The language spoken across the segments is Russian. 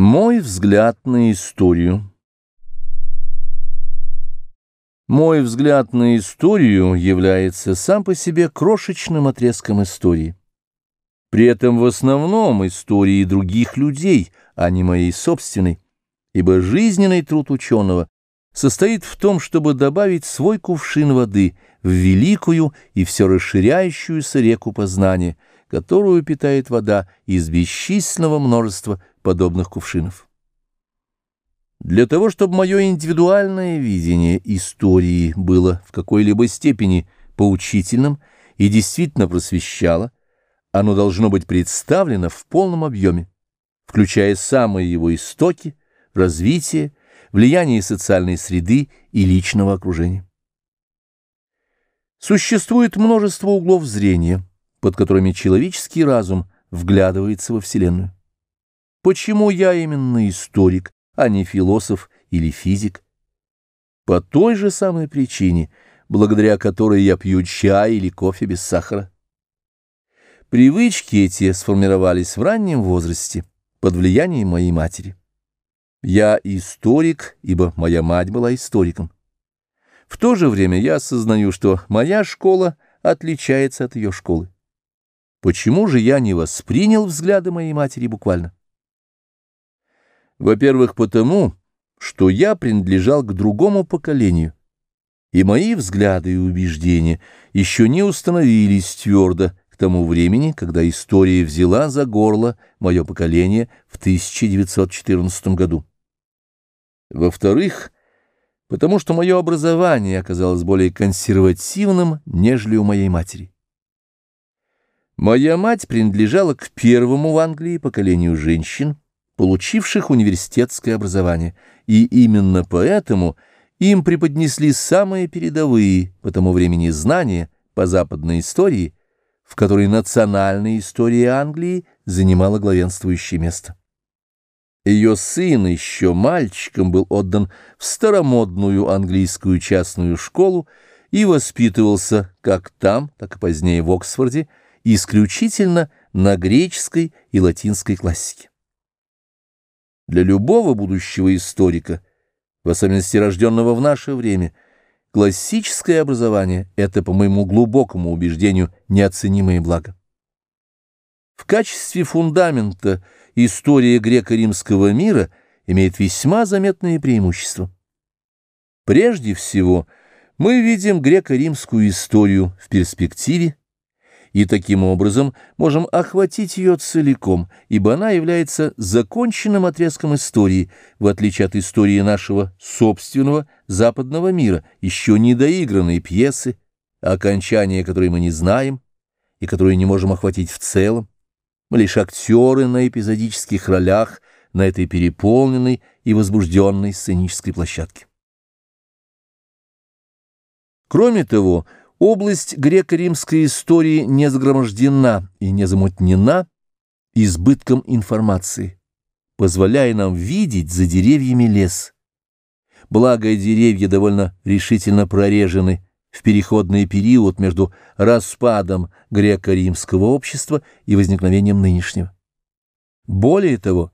Мой взгляд на историю Мой взгляд на историю является сам по себе крошечным отрезком истории. При этом в основном истории других людей, а не моей собственной, ибо жизненный труд ученого состоит в том, чтобы добавить свой кувшин воды в великую и все расширяющуюся реку познания, которую питает вода из бесчисленного множества подобных кувшинов. Для того, чтобы мое индивидуальное видение истории было в какой-либо степени поучительным и действительно просвещало, оно должно быть представлено в полном объеме, включая самые его истоки, развитие, влияние социальной среды и личного окружения. Существует множество углов зрения, под которыми человеческий разум вглядывается во Вселенную. Почему я именно историк, а не философ или физик? По той же самой причине, благодаря которой я пью чай или кофе без сахара. Привычки эти сформировались в раннем возрасте под влиянием моей матери. Я историк, ибо моя мать была историком. В то же время я осознаю, что моя школа отличается от ее школы. Почему же я не воспринял взгляды моей матери буквально? Во-первых, потому, что я принадлежал к другому поколению, и мои взгляды и убеждения еще не установились твердо к тому времени, когда история взяла за горло мое поколение в 1914 году. Во-вторых, потому что мое образование оказалось более консервативным, нежели у моей матери. Моя мать принадлежала к первому в Англии поколению женщин, получивших университетское образование, и именно поэтому им преподнесли самые передовые по тому времени знания по западной истории, в которой национальная история Англии занимала главенствующее место. Ее сын еще мальчиком был отдан в старомодную английскую частную школу и воспитывался как там, так и позднее в Оксфорде, исключительно на греческой и латинской классике. Для любого будущего историка, в особенности рожденного в наше время, классическое образование — это, по моему глубокому убеждению, неоценимое благо. В качестве фундамента история греко-римского мира имеет весьма заметные преимущества. Прежде всего, мы видим греко-римскую историю в перспективе и таким образом можем охватить ее целиком, ибо она является законченным отрезком истории, в отличие от истории нашего собственного западного мира, еще не доигранной пьесы, окончание которой мы не знаем и которую не можем охватить в целом. Мы лишь актеры на эпизодических ролях на этой переполненной и возбужденной сценической площадке. Кроме того, Область греко-римской истории не загромождена и не замутнена избытком информации, позволяя нам видеть за деревьями лес. Благо, деревья довольно решительно прорежены в переходный период между распадом греко-римского общества и возникновением нынешнего. Более того,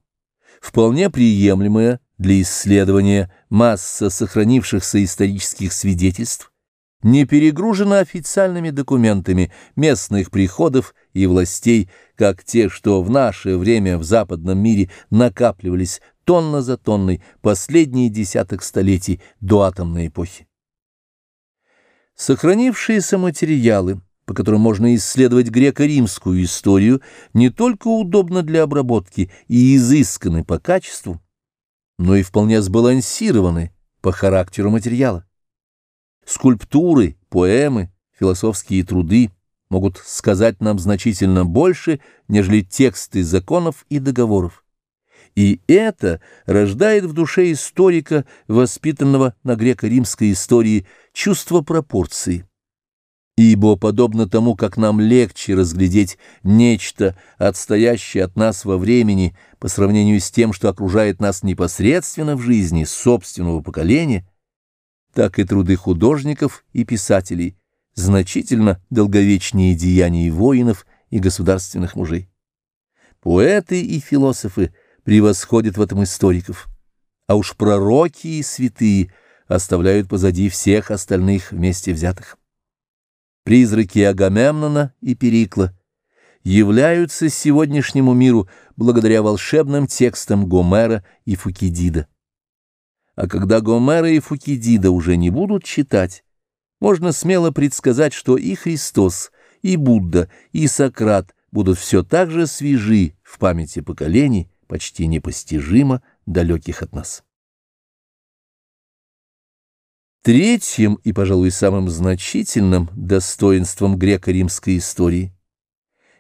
вполне приемлемая для исследования масса сохранившихся исторических свидетельств не перегружена официальными документами местных приходов и властей, как те, что в наше время в западном мире накапливались тонна за тонной последние десяток столетий до атомной эпохи. Сохранившиеся материалы, по которым можно исследовать греко-римскую историю, не только удобны для обработки и изысканы по качеству, но и вполне сбалансированы по характеру материала. Скульптуры, поэмы, философские труды могут сказать нам значительно больше, нежели тексты законов и договоров. И это рождает в душе историка, воспитанного на греко-римской истории, чувство пропорции. Ибо, подобно тому, как нам легче разглядеть нечто, отстоящее от нас во времени, по сравнению с тем, что окружает нас непосредственно в жизни собственного поколения, так и труды художников и писателей значительно долговечнее деяний воинов и государственных мужей. Поэты и философы превосходит в этом историков, а уж пророки и святые оставляют позади всех остальных вместе взятых. Призраки Агамемнона и Перикла являются сегодняшнему миру благодаря волшебным текстам Гомера и Фукидида. А когда Гомера и Фукидида уже не будут читать, можно смело предсказать, что и Христос, и Будда, и Сократ будут все так же свежи в памяти поколений, почти непостижимо далеких от нас. Третьим и, пожалуй, самым значительным достоинством греко-римской истории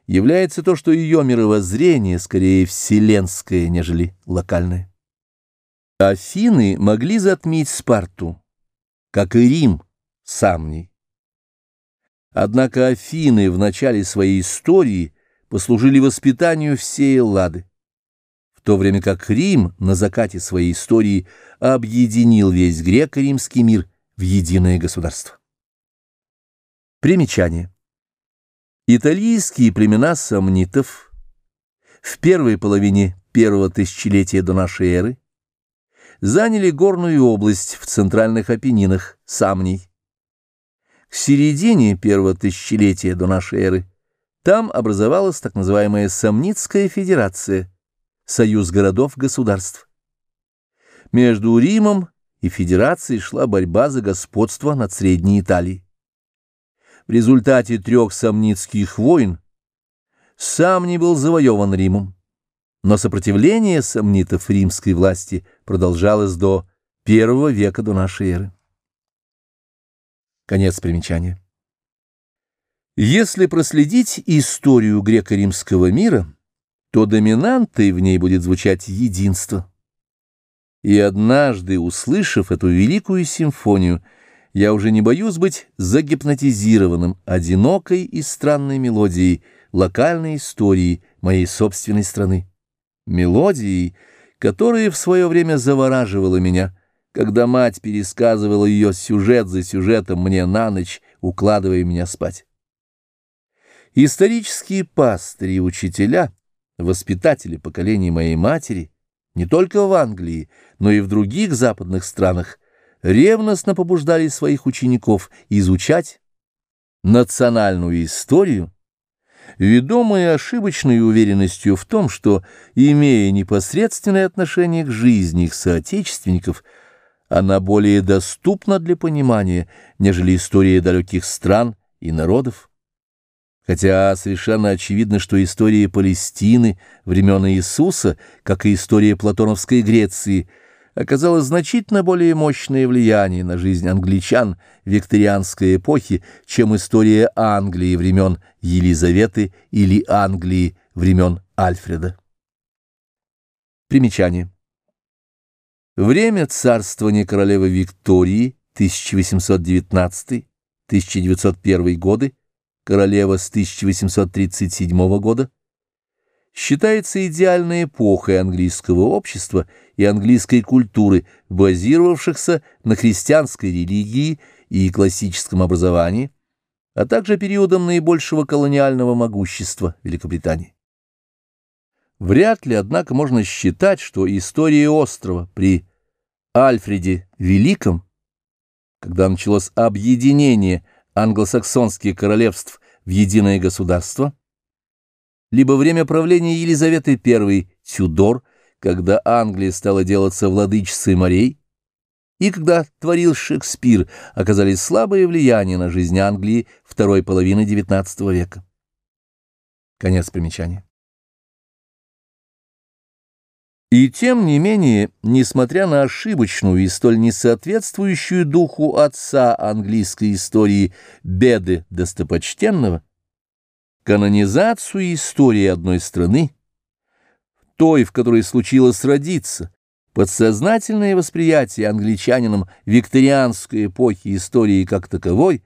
является то, что ее мировоззрение скорее вселенское, нежели локальное. Афины могли затмить Спарту, как и Рим Самний. Однако Афины в начале своей истории послужили воспитанию всей Эллады, в то время как Рим на закате своей истории объединил весь греко-римский мир в единое государство. Примечание. Итальянские племена сомнитов в первой половине первого тысячелетия до нашей эры заняли горную область в центральных Апеннинах, Самний. К середине первого тысячелетия до нашей эры там образовалась так называемая Самнитская федерация, союз городов-государств. Между Римом и федерацией шла борьба за господство над Средней Италией. В результате трех самнитских войн сам не был завоеван Римом. Но сопротивление сомнитов римской власти продолжалось до первого века до нашей эры. Конец примечания. Если проследить историю греко-римского мира, то доминантой в ней будет звучать единство. И однажды, услышав эту великую симфонию, я уже не боюсь быть загипнотизированным одинокой и странной мелодией локальной истории моей собственной страны мелодией, которая в свое время завораживала меня, когда мать пересказывала ее сюжет за сюжетом мне на ночь, укладывая меня спать. Исторические пастыри и учителя, воспитатели поколений моей матери, не только в Англии, но и в других западных странах, ревностно побуждали своих учеников изучать национальную историю ведомые ошибочной уверенностью в том, что, имея непосредственное отношение к жизни их соотечественников, она более доступна для понимания, нежели история далеких стран и народов. Хотя совершенно очевидно, что история Палестины времен Иисуса, как и история Платоновской Греции – оказало значительно более мощное влияние на жизнь англичан викторианской эпохи, чем история Англии времен Елизаветы или Англии времен Альфреда. Примечание. Время царствования королевы Виктории 1819-1901 годы, королева с 1837 года, считается идеальной эпохой английского общества и английской культуры, базировавшихся на христианской религии и классическом образовании, а также периодом наибольшего колониального могущества Великобритании. Вряд ли, однако, можно считать, что история острова при Альфреде Великом, когда началось объединение англосаксонских королевств в единое государство, либо время правления Елизаветы I Тюдор, когда Англия стала делаться владычицей морей, и когда творил Шекспир, оказались слабое влияние на жизнь Англии второй половины XIX века. Конец примечания. И тем не менее, несмотря на ошибочную и столь несоответствующую духу отца английской истории беды достопочтенного, канонизацию истории одной страны, той, в которой случилось родиться, подсознательное восприятие англичанином викторианской эпохи истории как таковой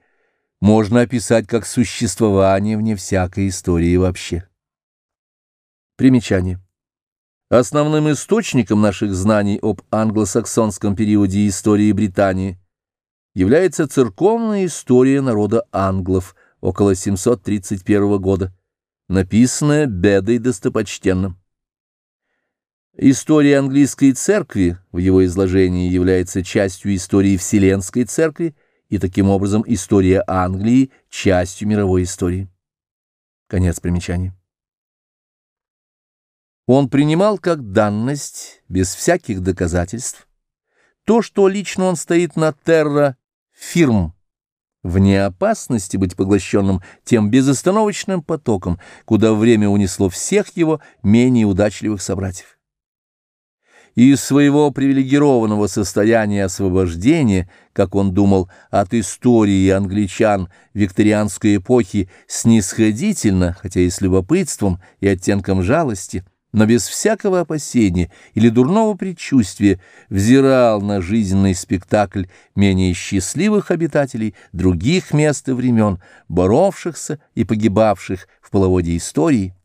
можно описать как существование вне всякой истории вообще. Примечание. Основным источником наших знаний об англосаксонском периоде истории Британии является церковная история народа англов – около 731 года, написанное Бедой достопочтенным. История английской церкви в его изложении является частью истории Вселенской церкви, и таким образом история Англии – частью мировой истории. Конец примечания. Он принимал как данность, без всяких доказательств, то, что лично он стоит на терра фирм, вне опасности быть поглощенным тем безостановочным потоком, куда время унесло всех его менее удачливых собратьев. Из своего привилегированного состояния освобождения, как он думал, от истории англичан викторианской эпохи снисходительно, хотя и с любопытством и оттенком жалости, но без всякого опасения или дурного предчувствия взирал на жизненный спектакль менее счастливых обитателей других мест и времен, боровшихся и погибавших в половодье истории,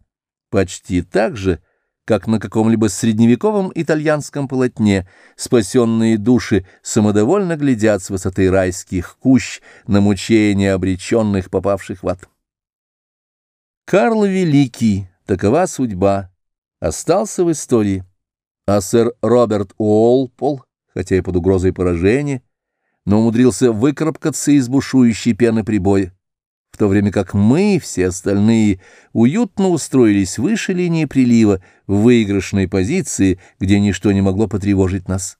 почти так же, как на каком-либо средневековом итальянском полотне, спасенные души самодовольно глядят с высоты райских кущ на мучения обреченных, попавших в ад. Карл Великий, такова судьба, остался в истории, а сэр Роберт Уолпол, хотя и под угрозой поражения, но умудрился выкарабкаться из бушующей пены прибоя в то время как мы, все остальные, уютно устроились выше линии прилива в выигрышной позиции, где ничто не могло потревожить нас.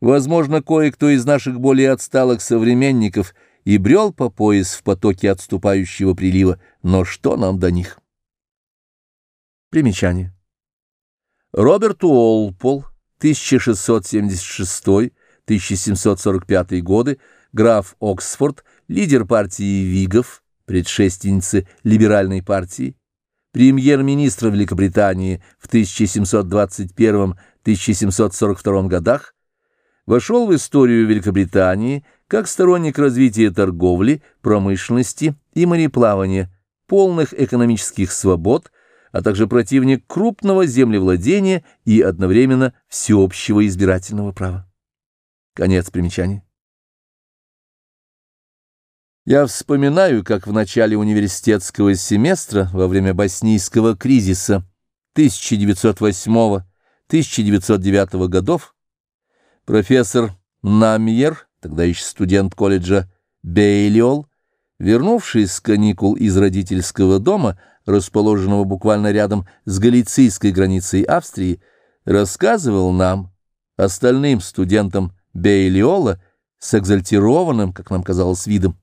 Возможно, кое-кто из наших более отсталых современников и брел по пояс в потоке отступающего прилива, но что нам до них? Примечание. Роберт Уолпол, 1676-1745 годы, граф Оксфорд, лидер партии Вигов, предшественницы либеральной партии, премьер-министр Великобритании в 1721-1742 годах, вошел в историю Великобритании как сторонник развития торговли, промышленности и мореплавания, полных экономических свобод, а также противник крупного землевладения и одновременно всеобщего избирательного права. Конец примечания. Я вспоминаю, как в начале университетского семестра во время боснийского кризиса 1908-1909 годов профессор Намьер, тогда еще студент колледжа Бейлиол, вернувшись с каникул из родительского дома, расположенного буквально рядом с галицийской границей Австрии, рассказывал нам, остальным студентам Бейлиола, с экзальтированным, как нам казалось, видом,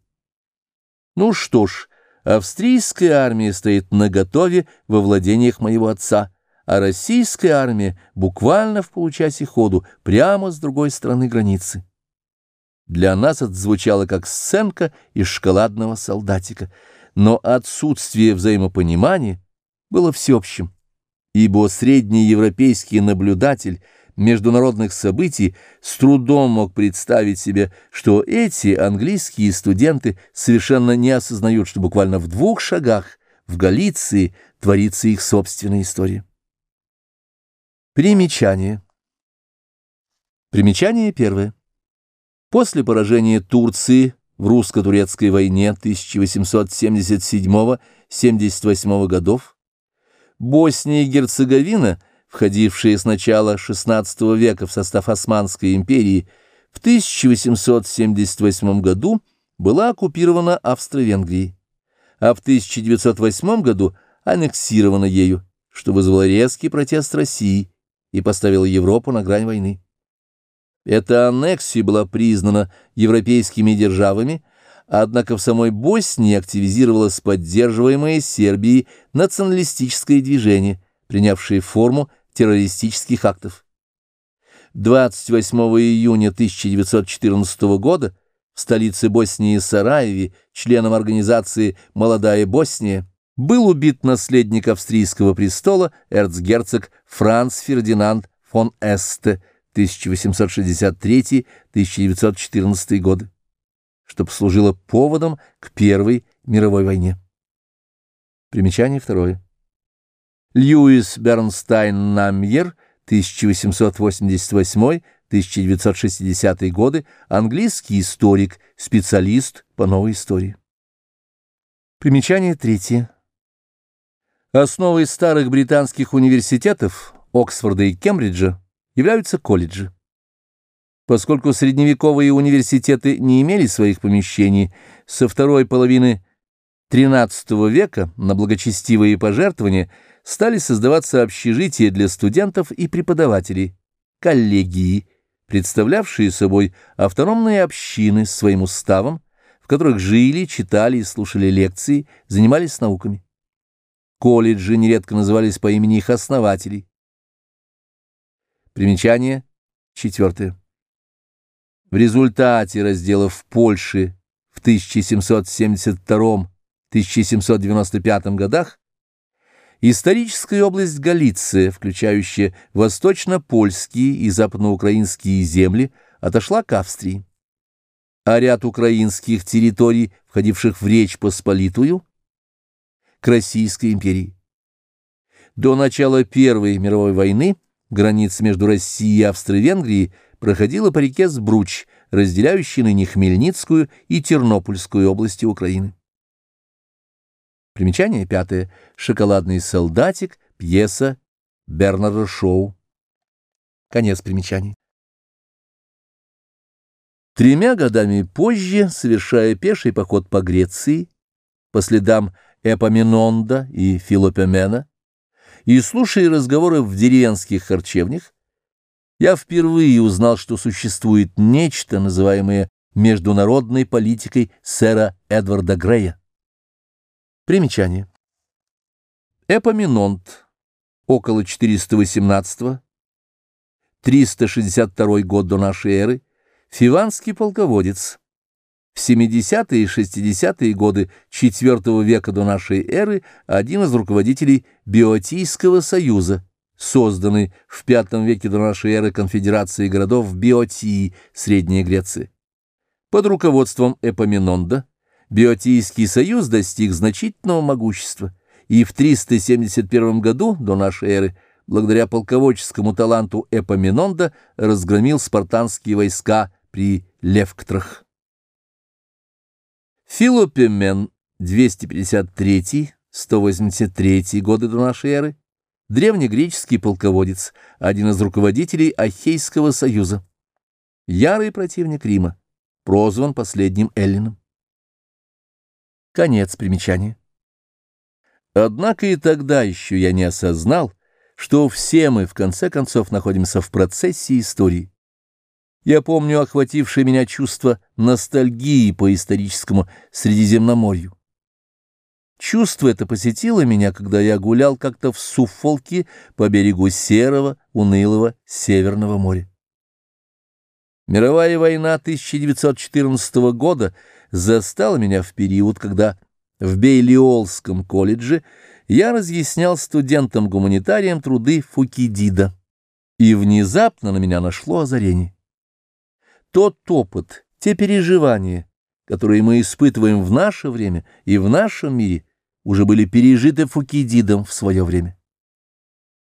ну что ж, австрийская армия стоит наготове во владениях моего отца, а российская армия буквально в получасе ходу прямо с другой стороны границы. Для нас это звучало как сценка из шоколадного солдатика, но отсутствие взаимопонимания было всеобщим, ибо средний европейский наблюдатель – международных событий с трудом мог представить себе, что эти английские студенты совершенно не осознают, что буквально в двух шагах в Галиции творится их собственная история. Примечание. Примечание первое. После поражения Турции в русско-турецкой войне 1877-78 годов Босния и Герцеговина – входившая с начала XVI века в состав Османской империи, в 1878 году была оккупирована Австро-Венгрией, а в 1908 году аннексирована ею, что вызвало резкий протест России и поставило Европу на грань войны. Эта аннексия была признана европейскими державами, однако в самой Боснии активизировалось поддерживаемое Сербией националистическое движение, принявшее форму террористических актов. 28 июня 1914 года в столице Боснии Сараеве членом организации «Молодая Босния» был убит наследник австрийского престола эрцгерцог Франц Фердинанд фон Эсте 1863-1914 годы, что послужило поводом к Первой мировой войне. Примечание второе. Льюис Бернстайн Намьер, 1888-1960 годы, английский историк, специалист по новой истории. Примечание третье. Основой старых британских университетов, Оксфорда и Кембриджа являются колледжи. Поскольку средневековые университеты не имели своих помещений, со второй половины XIII века на благочестивые пожертвования стали создаваться общежития для студентов и преподавателей, коллегии, представлявшие собой автономные общины с своим уставом, в которых жили, читали и слушали лекции, занимались науками. Колледжи нередко назывались по имени их основателей. Примечание четвертое. В результате разделов Польши в 1772-1795 годах историческая область Галиция, включающая восточно-польские и западноукраинские земли, отошла к Австрии. А ряд украинских территорий, входивших в Речь Посполитую, к Российской империи. До начала Первой мировой войны граница между Россией и Австро-Венгрией проходила по реке Сбруч, разделяющей ныне Хмельницкую и Тернопольскую области Украины. Примечание пятое. «Шоколадный солдатик», пьеса Бернарда Шоу. Конец примечаний. Тремя годами позже, совершая пеший поход по Греции, по следам Эпоминонда и Филопемена, и слушая разговоры в деревенских харчевнях, я впервые узнал, что существует нечто, называемое международной политикой сэра Эдварда Грея. Примечание. Эпоминонт, около 418-362 год до нашей эры, фиванский полководец, в 70-е и 60-е годы IV века до нашей эры один из руководителей Биотийского союза, созданный в V веке до нашей эры конфедерацией городов Биотии, Средняя Греция. Под руководством Эпоминонда Биотийский союз достиг значительного могущества, и в 371 году до нашей эры благодаря полководческому таланту Эпоминонда разгромил спартанские войска при Левктрах. Филопемен, 253-183 годы до нашей эры, древнегреческий полководец, один из руководителей Ахейского союза, ярый противник Рима, прозван последним Эллином. Конец примечания. Однако и тогда еще я не осознал, что все мы в конце концов находимся в процессе истории. Я помню охватившее меня чувство ностальгии по историческому Средиземноморью. Чувство это посетило меня, когда я гулял как-то в Суффолке по берегу серого, унылого Северного моря. Мировая война 1914 года застала меня в период, когда в Бейлиолском колледже я разъяснял студентам-гуманитариям труды Фукидида, и внезапно на меня нашло озарение. Тот опыт, те переживания, которые мы испытываем в наше время и в нашем мире, уже были пережиты Фукидидом в свое время.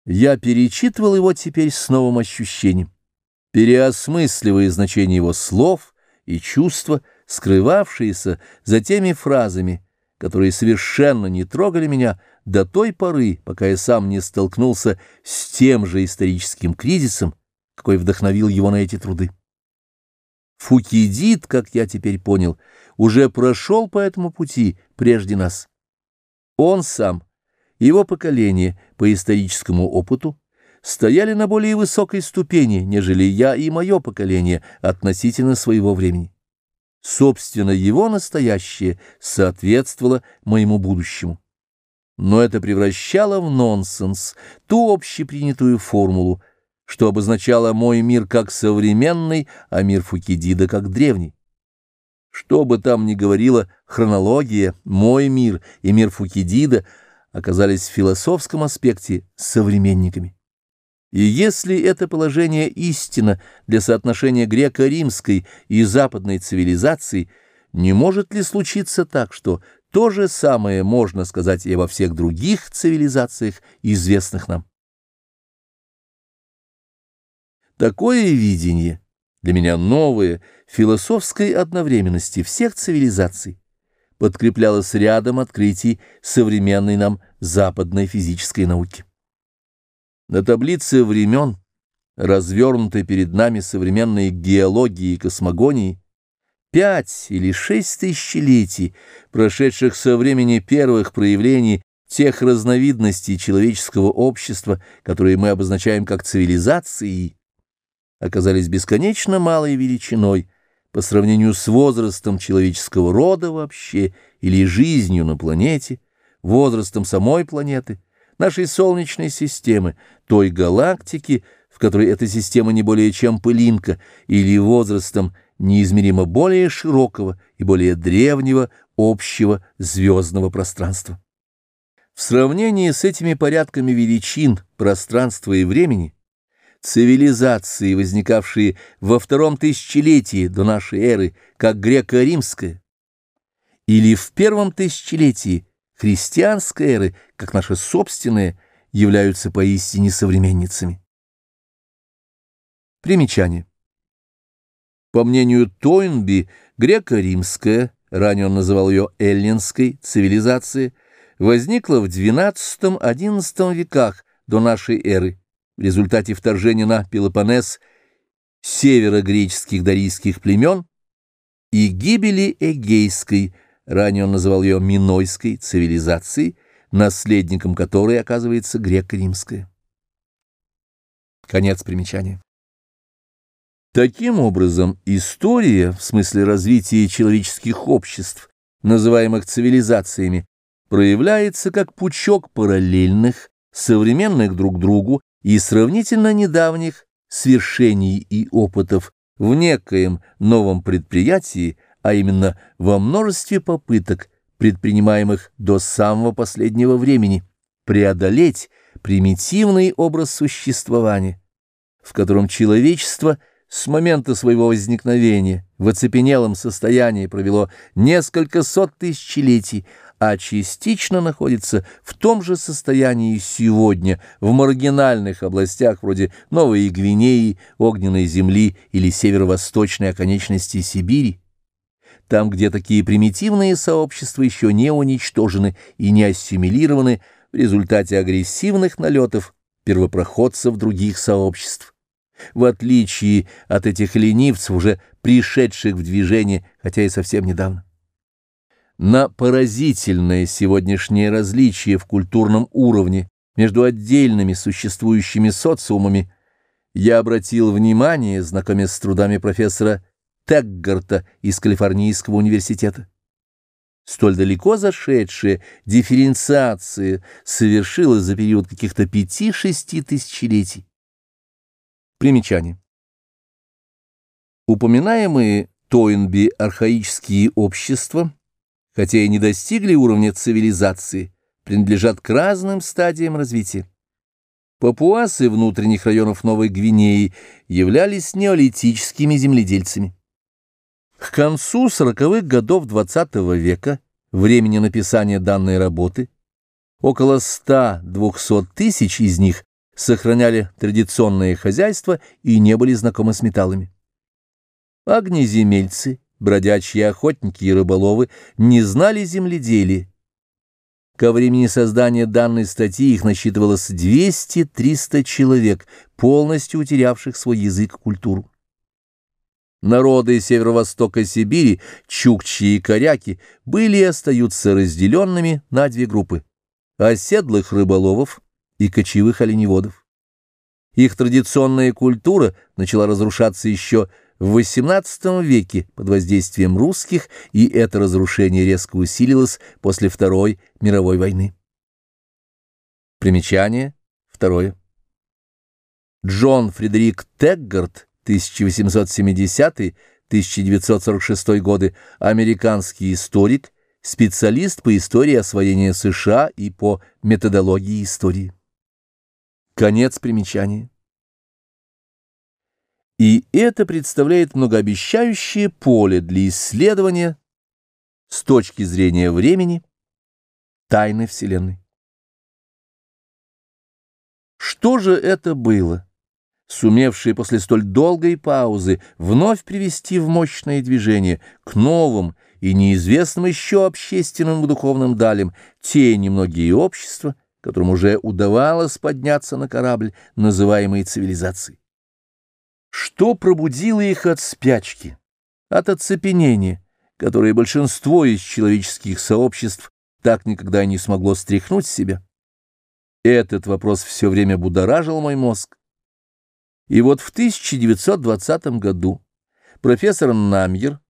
Я перечитывал его теперь с новым ощущением, переосмысливая значение его слов и чувства, скрывавшиеся за теми фразами, которые совершенно не трогали меня до той поры, пока я сам не столкнулся с тем же историческим кризисом, какой вдохновил его на эти труды. Фукидид, как я теперь понял, уже прошел по этому пути прежде нас. Он сам, его поколение по историческому опыту, стояли на более высокой ступени, нежели я и мое поколение относительно своего времени. Собственно, его настоящее соответствовало моему будущему. Но это превращало в нонсенс ту общепринятую формулу, что обозначало мой мир как современный, а мир Фукидида как древний. Что бы там ни говорила хронология, мой мир и мир Фукидида оказались в философском аспекте современниками. И если это положение истина для соотношения греко-римской и западной цивилизации, не может ли случиться так, что то же самое можно сказать и обо всех других цивилизациях, известных нам? Такое видение, для меня новое, философской одновременности всех цивилизаций, подкреплялось рядом открытий современной нам западной физической науки. На таблице времен, развернутой перед нами современной геологией и космогонией, пять или шесть тысячелетий, прошедших со времени первых проявлений тех разновидностей человеческого общества, которые мы обозначаем как цивилизации, оказались бесконечно малой величиной по сравнению с возрастом человеческого рода вообще или жизнью на планете, возрастом самой планеты, нашей Солнечной системы, той галактики, в которой эта система не более чем пылинка, или возрастом неизмеримо более широкого и более древнего общего звездного пространства. В сравнении с этими порядками величин пространства и времени, цивилизации, возникавшие во втором тысячелетии до нашей эры, как греко-римская, или в первом тысячелетии христианской эры, как наши собственные, являются поистине современницами. Примечание. По мнению Тойнби, греко-римская, ранее он называл ее эллинской, цивилизация, возникла в XII-XI веках до нашей эры в результате вторжения на Пелопоннес северо-греческих дарийских племен и гибели Эгейской, ранее он называл ее Минойской цивилизацией, наследником которой оказывается греко-римская. Конец примечания. Таким образом, история, в смысле развития человеческих обществ, называемых цивилизациями, проявляется как пучок параллельных, современных друг другу и сравнительно недавних свершений и опытов в некоем новом предприятии, а именно во множестве попыток, предпринимаемых до самого последнего времени, преодолеть примитивный образ существования, в котором человечество с момента своего возникновения в оцепенелом состоянии провело несколько сот тысячелетий, а частично находится в том же состоянии сегодня в маргинальных областях вроде Новой Гвинеи, Огненной Земли или северо-восточной оконечности Сибири, там, где такие примитивные сообщества еще не уничтожены и не ассимилированы в результате агрессивных налетов первопроходцев других сообществ. В отличие от этих ленивцев, уже пришедших в движение, хотя и совсем недавно. На поразительное сегодняшнее различие в культурном уровне между отдельными существующими социумами я обратил внимание, знакомясь с трудами профессора Теггарта из Калифорнийского университета. Столь далеко зашедшая дифференциация совершилась за период каких-то пяти-шести тысячелетий. Примечание. Упоминаемые Тойнби архаические общества, хотя и не достигли уровня цивилизации, принадлежат к разным стадиям развития. Папуасы внутренних районов Новой Гвинеи являлись неолитическими земледельцами. К концу сороковых годов XX века, времени написания данной работы, около 100-200 тысяч из них сохраняли традиционное хозяйство и не были знакомы с металлами. Огнеземельцы, бродячие охотники и рыболовы не знали земледелия. Ко времени создания данной статьи их насчитывалось 200-300 человек, полностью утерявших свой язык и культуру. Народы северо-востока Сибири, чукчи и коряки, были и остаются разделенными на две группы – оседлых рыболовов и кочевых оленеводов. Их традиционная культура начала разрушаться еще в XVIII веке под воздействием русских, и это разрушение резко усилилось после Второй мировой войны. Примечание. Второе. Джон Фредерик Теггард 1870-1946 годы, американский историк, специалист по истории освоения США и по методологии истории. Конец примечания. И это представляет многообещающее поле для исследования с точки зрения времени тайны Вселенной. Что же это было? сумевшие после столь долгой паузы вновь привести в мощное движение к новым и неизвестным еще общественным и духовным далям те немногие общества, которым уже удавалось подняться на корабль, называемый цивилизацией. Что пробудило их от спячки, от оцепенения, которое большинство из человеческих сообществ так никогда и не смогло стряхнуть с себя? Этот вопрос все время будоражил мой мозг. И вот в 1920 году профессор Намьер,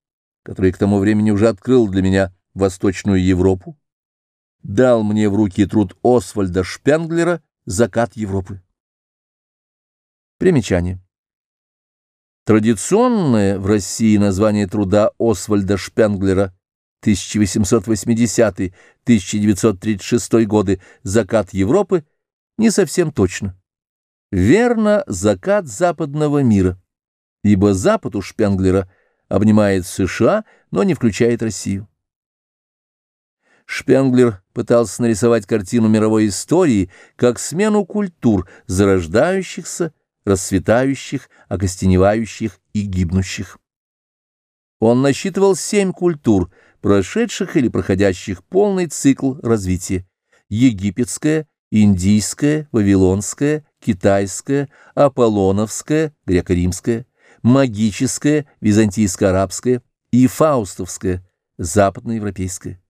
который к тому времени уже открыл для меня Восточную Европу, дал мне в руки труд Освальда Шпенглера «Закат Европы». Примечание. Традиционное в России название труда Освальда Шпенглера 1880-1936 годы «Закат Европы» не совсем точно. Верно, закат западного мира, ибо Запад у Шпенглера обнимает США, но не включает Россию. Шпенглер пытался нарисовать картину мировой истории как смену культур, зарождающихся, расцветающих, окостеневающих и гибнущих. Он насчитывал семь культур, прошедших или проходящих полный цикл развития. Египетская, индийская, вавилонская, китайская, аполлоновская, греко-римская, магическая, византийско-арабская и фаустовская, западноевропейская.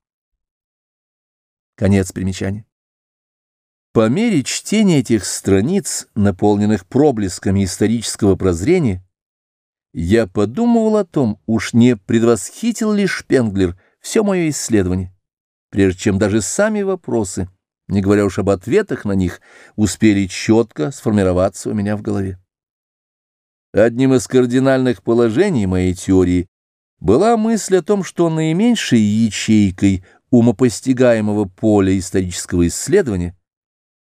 Конец примечания. По мере чтения этих страниц, наполненных проблесками исторического прозрения, я подумывал о том, уж не предвосхитил ли Шпенглер все мое исследование, прежде чем даже сами вопросы, не говоря уж об ответах на них, успели четко сформироваться у меня в голове. Одним из кардинальных положений моей теории была мысль о том, что наименьшей ячейкой умопостигаемого поля исторического исследования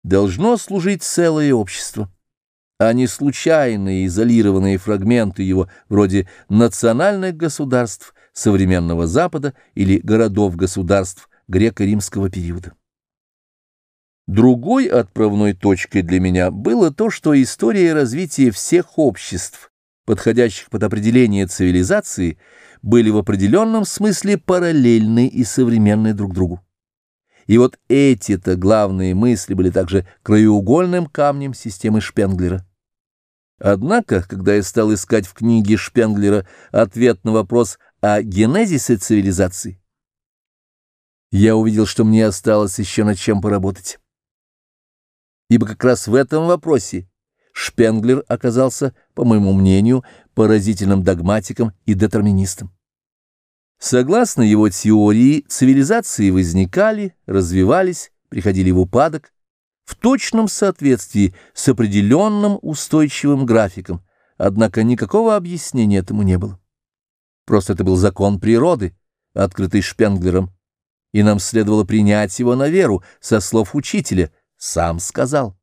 должно служить целое общество, а не случайные изолированные фрагменты его вроде национальных государств современного Запада или городов-государств греко-римского периода. Другой отправной точкой для меня было то, что история развития всех обществ, подходящих под определение цивилизации, были в определенном смысле параллельны и современны друг другу. И вот эти-то главные мысли были также краеугольным камнем системы Шпенглера. Однако, когда я стал искать в книге Шпенглера ответ на вопрос о генезисе цивилизации, я увидел, что мне осталось еще над чем поработать. Ибо как раз в этом вопросе Шпенглер оказался, по моему мнению, поразительным догматиком и детерминистом. Согласно его теории, цивилизации возникали, развивались, приходили в упадок в точном соответствии с определенным устойчивым графиком, однако никакого объяснения этому не было. Просто это был закон природы, открытый Шпенглером, и нам следовало принять его на веру со слов учителя, сам сказал.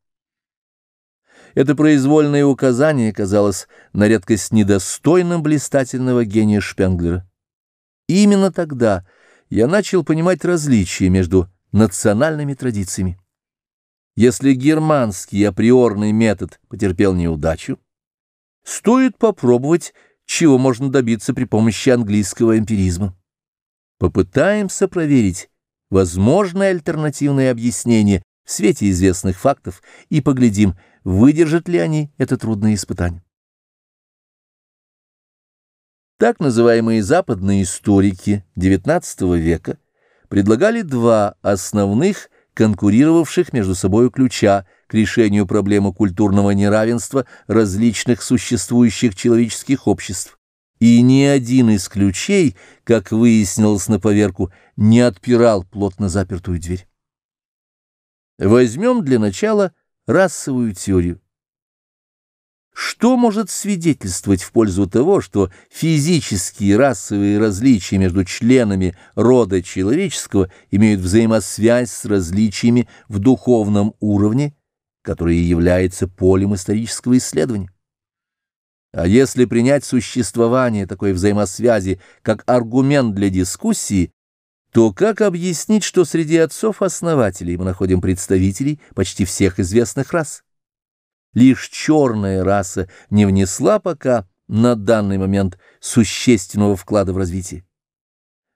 Это произвольное указание казалось на редкость недостойным блистательного гения Шпенглера. Именно тогда я начал понимать различия между национальными традициями. Если германский априорный метод потерпел неудачу, стоит попробовать, чего можно добиться при помощи английского эмпиризма. Попытаемся проверить возможное альтернативное объяснение в свете известных фактов и поглядим, выдержат ли они это трудное испытание. Так называемые западные историки XIX века предлагали два основных, конкурировавших между собой ключа к решению проблемы культурного неравенства различных существующих человеческих обществ. И ни один из ключей, как выяснилось на поверку, не отпирал плотно запертую дверь. Возьмем для начала расовую теорию. Что может свидетельствовать в пользу того, что физические расовые различия между членами рода человеческого имеют взаимосвязь с различиями в духовном уровне, которое является полем исторического исследования? А если принять существование такой взаимосвязи как аргумент для дискуссии, то как объяснить, что среди отцов-основателей мы находим представителей почти всех известных рас? Лишь черная раса не внесла пока на данный момент существенного вклада в развитие.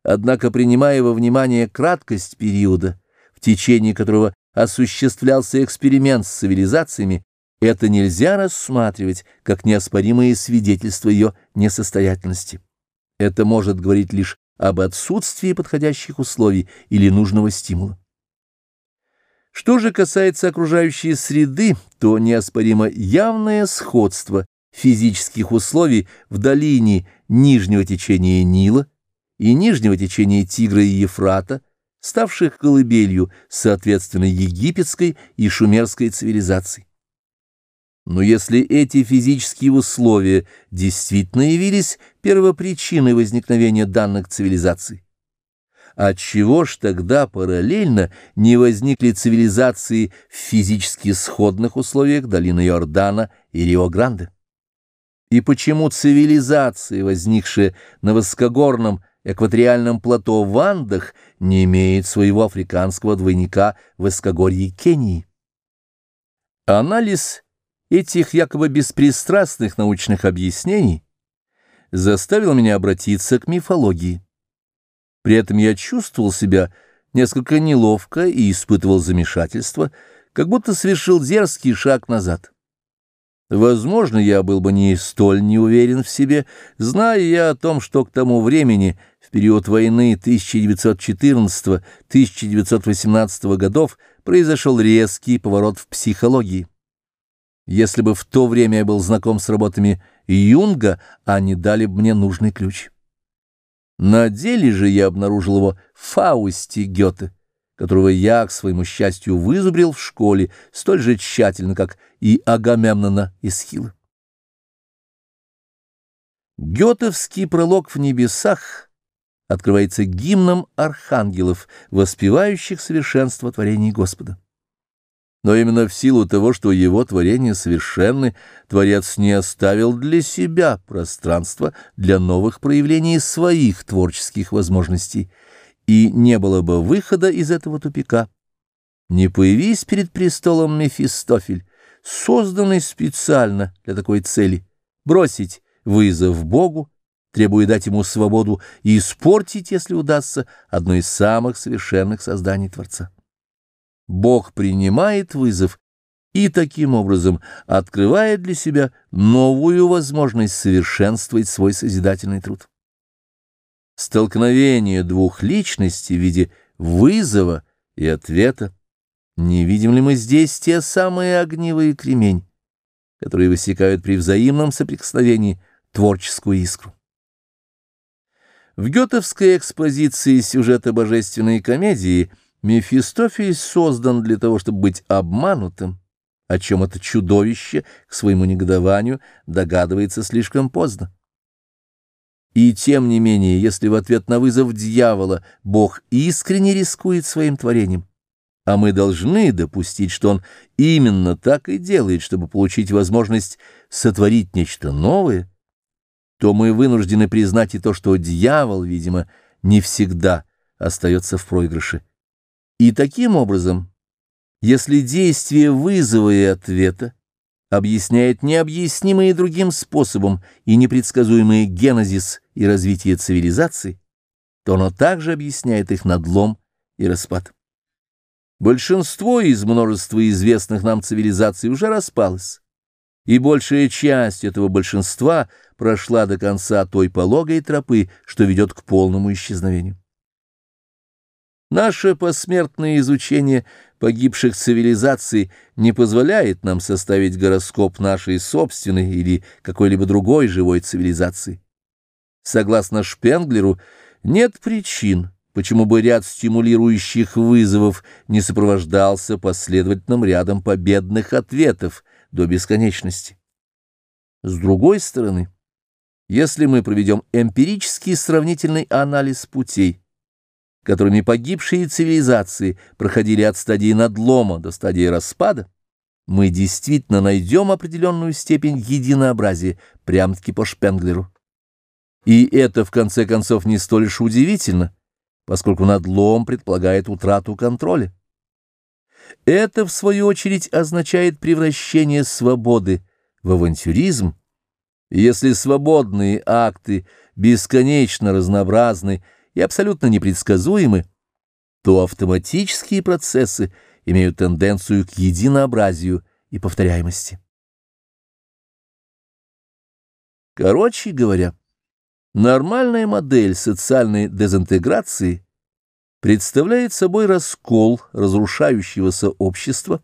Однако, принимая во внимание краткость периода, в течение которого осуществлялся эксперимент с цивилизациями, это нельзя рассматривать как неоспоримые свидетельства ее несостоятельности. Это может говорить лишь об отсутствии подходящих условий или нужного стимула. Что же касается окружающей среды, то неоспоримо явное сходство физических условий в долине нижнего течения Нила и нижнего течения Тигра и Ефрата, ставших колыбелью, соответственно, египетской и шумерской цивилизаций. Но если эти физические условия действительно явились первопричиной возникновения данных цивилизаций, отчего ж тогда параллельно не возникли цивилизации в физически сходных условиях долины Иордана и Рио-Гранде? И почему цивилизация, возникшая на высокогорном экваториальном плато в Андах, не имеет своего африканского двойника в высокогорье Кении? Анализ этих якобы беспристрастных научных объяснений заставил меня обратиться к мифологии. При этом я чувствовал себя несколько неловко и испытывал замешательство, как будто совершил дерзкий шаг назад. Возможно, я был бы не столь неуверен в себе, зная я о том, что к тому времени, в период войны 1914-1918 годов, произошел резкий поворот в психологии. Если бы в то время я был знаком с работами Юнга, они дали бы мне нужный ключ. На деле же я обнаружил его в Фаусте Гёте, которого я, к своему счастью, вызубрил в школе столь же тщательно, как и Агамемнона из Хила. Гетовский пролог в небесах открывается гимном архангелов, воспевающих совершенство творений Господа. Но именно в силу того, что его творения совершенны, Творец не оставил для себя пространства для новых проявлений своих творческих возможностей, и не было бы выхода из этого тупика. Не появись перед престолом Мефистофель, созданный специально для такой цели, бросить вызов Богу, требуя дать ему свободу и испортить, если удастся, одно из самых совершенных созданий Творца. Бог принимает вызов и таким образом открывает для себя новую возможность совершенствовать свой созидательный труд. Столкновение двух личностей в виде вызова и ответа. Не видим ли мы здесь те самые огневые кремень, которые высекают при взаимном соприкосновении творческую искру? В гетовской экспозиции сюжета божественной комедии – Мефистофель создан для того, чтобы быть обманутым, о чем это чудовище к своему негодованию догадывается слишком поздно. И тем не менее, если в ответ на вызов дьявола Бог искренне рискует своим творением, а мы должны допустить, что он именно так и делает, чтобы получить возможность сотворить нечто новое, то мы вынуждены признать и то, что дьявол, видимо, не всегда остается в проигрыше. И таким образом, если действие вызова и ответа объясняет необъяснимые другим способом и непредсказуемый генезис и развитие цивилизации, то оно также объясняет их надлом и распад. Большинство из множества известных нам цивилизаций уже распалось, и большая часть этого большинства прошла до конца той пологой тропы, что ведет к полному исчезновению. Наше посмертное изучение погибших цивилизаций не позволяет нам составить гороскоп нашей собственной или какой-либо другой живой цивилизации. Согласно Шпенглеру, нет причин, почему бы ряд стимулирующих вызовов не сопровождался последовательным рядом победных ответов до бесконечности. С другой стороны, если мы проведем эмпирический сравнительный анализ путей, которыми погибшие цивилизации проходили от стадии надлома до стадии распада, мы действительно найдем определенную степень единообразия прямо-таки по Шпенглеру. И это, в конце концов, не столь уж удивительно, поскольку надлом предполагает утрату контроля. Это, в свою очередь, означает превращение свободы в авантюризм. если свободные акты бесконечно разнообразны, и абсолютно непредсказуемы, то автоматические процессы имеют тенденцию к единообразию и повторяемости. Короче говоря, нормальная модель социальной дезинтеграции представляет собой раскол разрушающегося общества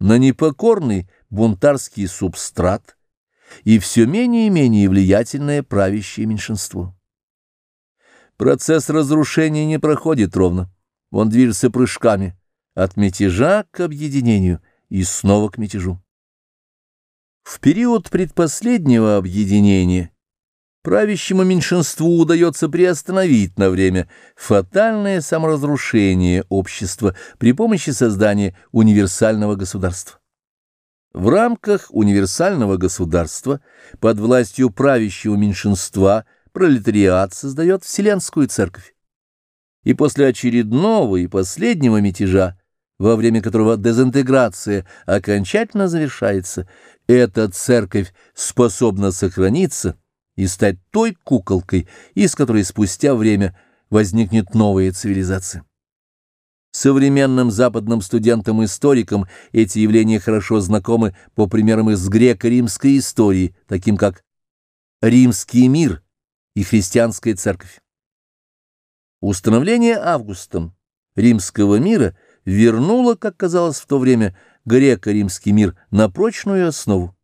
на непокорный бунтарский субстрат и все менее и менее влиятельное правящее меньшинство. Процесс разрушения не проходит ровно, он движется прыжками от мятежа к объединению и снова к мятежу. В период предпоследнего объединения правящему меньшинству удается приостановить на время фатальное саморазрушение общества при помощи создания универсального государства. В рамках универсального государства под властью правящего меньшинства пролетариат создает Вселенскую Церковь. И после очередного и последнего мятежа во время которого дезинтеграция окончательно завершается, эта церковь способна сохраниться и стать той куколкой, из которой спустя время возникнет новая цивилизация. Современным западным студентам-историкам эти явления хорошо знакомы по примерам из греко-римской истории, таким как «Римский мир» и «Христианская церковь». Установление Августом римского мира – вернула, как казалось в то время, греко-римский мир на прочную основу.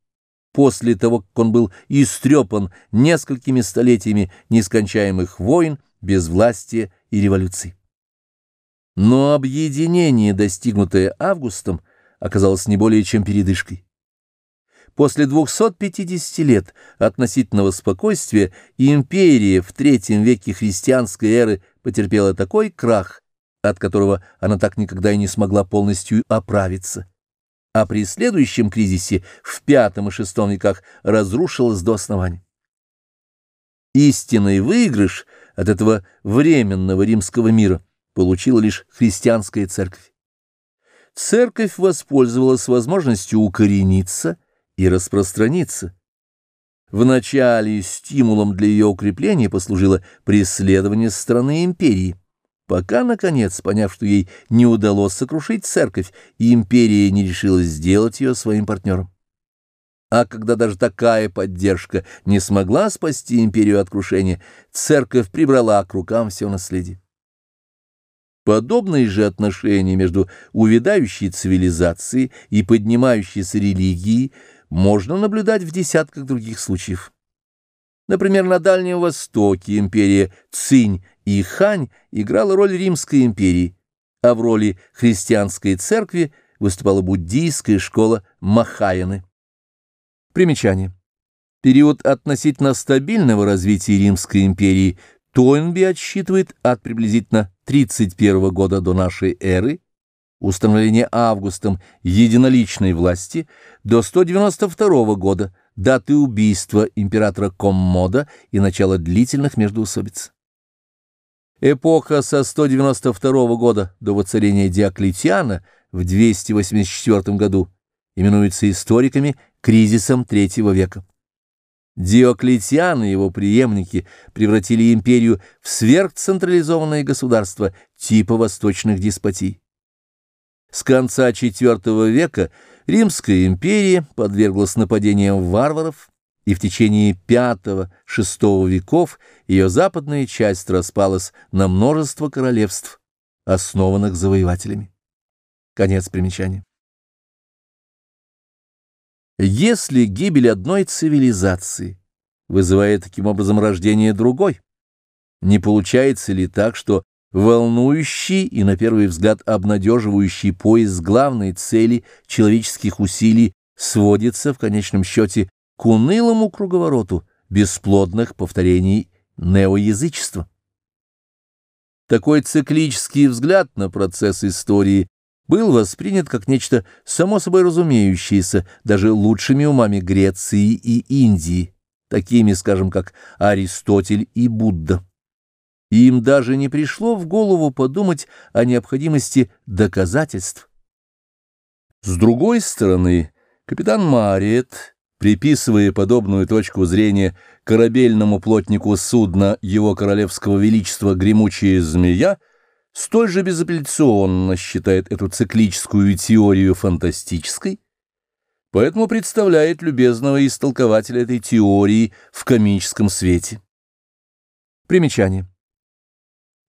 После того, как он был истрепан несколькими столетиями нескончаемых войн, безвластия и революций. Но объединение, достигнутое Августом, оказалось не более чем передышкой. После 250 лет относительного спокойствия империя в третьем веке христианской эры потерпела такой крах, от которого она так никогда и не смогла полностью оправиться, а при следующем кризисе в V и VI веках разрушилась до основания. Истинный выигрыш от этого временного римского мира получила лишь христианская церковь. Церковь воспользовалась возможностью укорениться и распространиться. Вначале стимулом для ее укрепления послужило преследование страны империи пока, наконец, поняв, что ей не удалось сокрушить церковь, и империя не решилась сделать ее своим партнером. А когда даже такая поддержка не смогла спасти империю от крушения, церковь прибрала к рукам все наследие. Подобные же отношения между увядающей цивилизацией и поднимающейся религией можно наблюдать в десятках других случаев. Например, на Дальнем Востоке империя Цинь и Хань играла роль Римской империи, а в роли христианской церкви выступала буддийская школа Махаяны. Примечание. Период относительно стабильного развития Римской империи Тойнби отсчитывает от приблизительно 31 года до нашей эры, установления августом единоличной власти, до 192 года, даты убийства императора Коммода и начала длительных междоусобиц. Эпоха со 192 года до воцарения Диоклетиана в 284 году именуется историками кризисом третьего века. Диоклетиан и его преемники превратили империю в сверхцентрализованное государство типа восточных деспотий. С конца IV века Римская империя подверглась нападениям варваров, и в течение V-VI веков ее западная часть распалась на множество королевств, основанных завоевателями. Конец примечания. Если гибель одной цивилизации вызывает таким образом рождение другой, не получается ли так, что волнующий и, на первый взгляд, обнадеживающий поиск главной цели человеческих усилий сводится в конечном счете к унылому круговороту бесплодных повторений неоязычества. Такой циклический взгляд на процесс истории был воспринят как нечто само собой разумеющееся даже лучшими умами Греции и Индии, такими, скажем, как Аристотель и Будда. Им даже не пришло в голову подумать о необходимости доказательств. С другой стороны, капитан Мариет приписывая подобную точку зрения корабельному плотнику судна его королевского величества «Гремучая змея», столь же безапелляционно считает эту циклическую теорию фантастической, поэтому представляет любезного истолкователя этой теории в комическом свете. Примечание.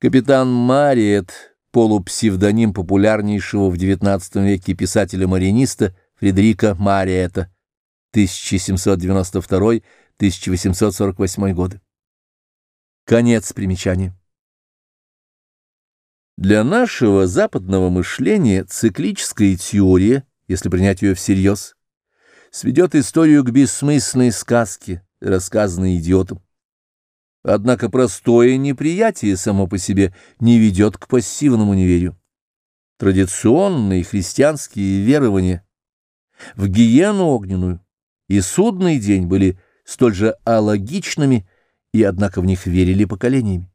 Капитан Мариет, полупсевдоним популярнейшего в XIX веке писателя-мариниста Фредерика Мариета, 1792-1848 годы. Конец примечания. Для нашего западного мышления циклическая теория, если принять ее всерьез, сведет историю к бессмысленной сказке, рассказанной идиотом. Однако простое неприятие само по себе не ведет к пассивному неверию. Традиционные христианские верования в гиену огненную и судный день были столь же алогичными, и однако в них верили поколениями.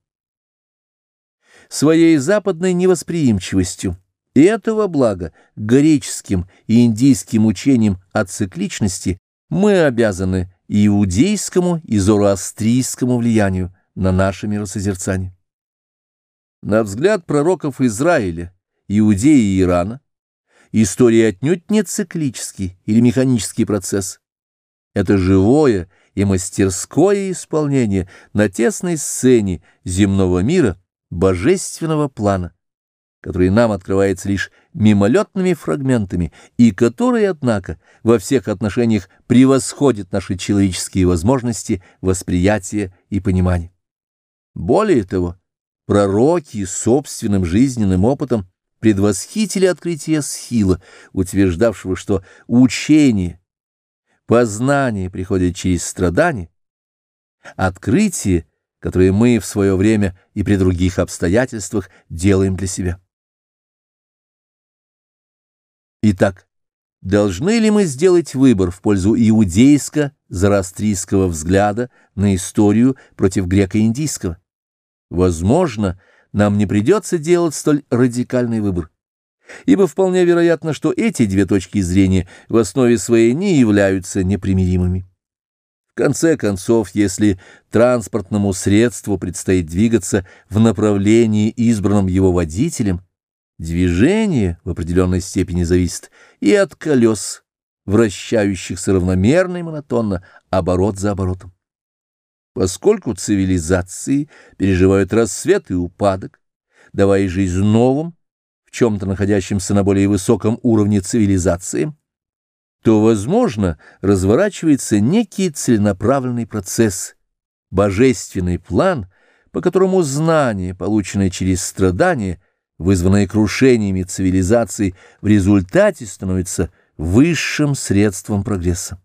Своей западной невосприимчивостью и этого блага греческим и индийским учениям о цикличности мы обязаны иудейскому и зороастрийскому влиянию на наше миросозерцание. На взгляд пророков Израиля, Иудеи и Ирана, история отнюдь не циклический или механический процесс. Это живое и мастерское исполнение на тесной сцене земного мира божественного плана который нам открывается лишь мимолетными фрагментами и который, однако, во всех отношениях превосходит наши человеческие возможности восприятия и понимания. Более того, пророки собственным жизненным опытом предвосхитили открытие Схила, утверждавшего, что учение, познание приходит через страдания, открытие, которое мы в свое время и при других обстоятельствах делаем для себя. Итак, должны ли мы сделать выбор в пользу иудейско-зороастрийского взгляда на историю против греко-индийского? Возможно, нам не придется делать столь радикальный выбор, ибо вполне вероятно, что эти две точки зрения в основе своей не являются непримиримыми. В конце концов, если транспортному средству предстоит двигаться в направлении, избранном его водителем, Движение в определенной степени зависит и от колес, вращающихся равномерно и монотонно, оборот за оборотом. Поскольку цивилизации переживают рассвет и упадок, давая жизнь новым, в чем-то находящимся на более высоком уровне цивилизации, то, возможно, разворачивается некий целенаправленный процесс, божественный план, по которому знание, полученное через страдания, вызванное крушениями цивилизации, в результате становится высшим средством прогресса.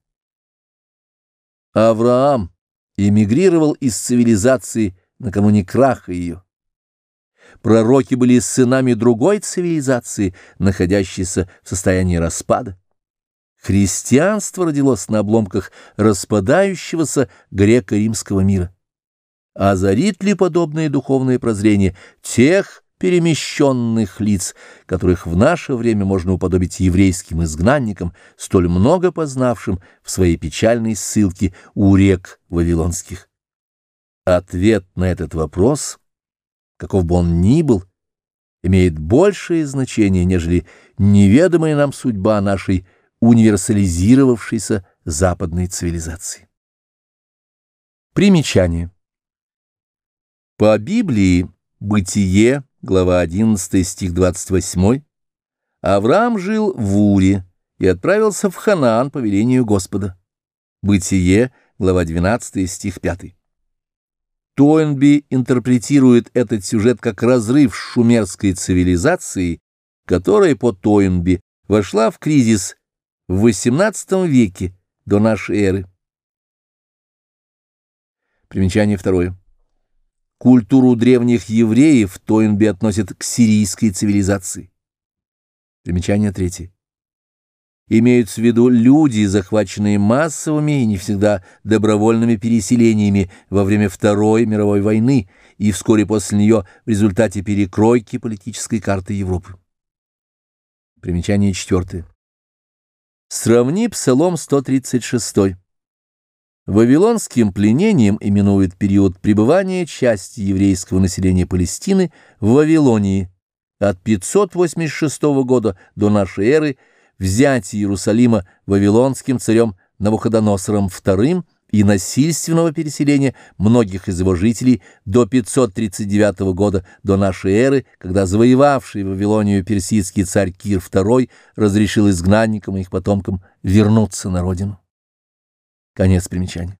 Авраам эмигрировал из цивилизации накануне краха ее. Пророки были сынами другой цивилизации, находящейся в состоянии распада. Христианство родилось на обломках распадающегося греко-римского мира. Озарит ли подобное духовное прозрение тех, перемещенных лиц, которых в наше время можно уподобить еврейским изгнанникам, столь много познавшим в своей печальной ссылке у рек вавилонских. Ответ на этот вопрос, каков бы он ни был, имеет большее значение, нежели неведомая нам судьба нашей универсализировавшейся западной цивилизации. Примечание. По Библии «Бытие» глава 11, стих 28, Авраам жил в Уре и отправился в Ханаан по велению Господа. Бытие, глава 12, стих 5. Тойнби интерпретирует этот сюжет как разрыв шумерской цивилизации, которая по Тойнби вошла в кризис в XVIII веке до нашей эры. Примечание второе. Культуру древних евреев Тойнби относит к сирийской цивилизации. Примечание третье. Имеются в виду люди, захваченные массовыми и не всегда добровольными переселениями во время Второй мировой войны и вскоре после нее в результате перекройки политической карты Европы. Примечание четвертое. Сравни Псалом 136. Вавилонским пленением именуют период пребывания части еврейского населения Палестины в Вавилонии от 586 года до нашей эры взятие Иерусалима вавилонским царем Навуходоносором II и насильственного переселения многих из его жителей до 539 года до нашей эры, когда завоевавший Вавилонию персидский царь Кир II разрешил изгнанникам и их потомкам вернуться на родину. Конец примечания.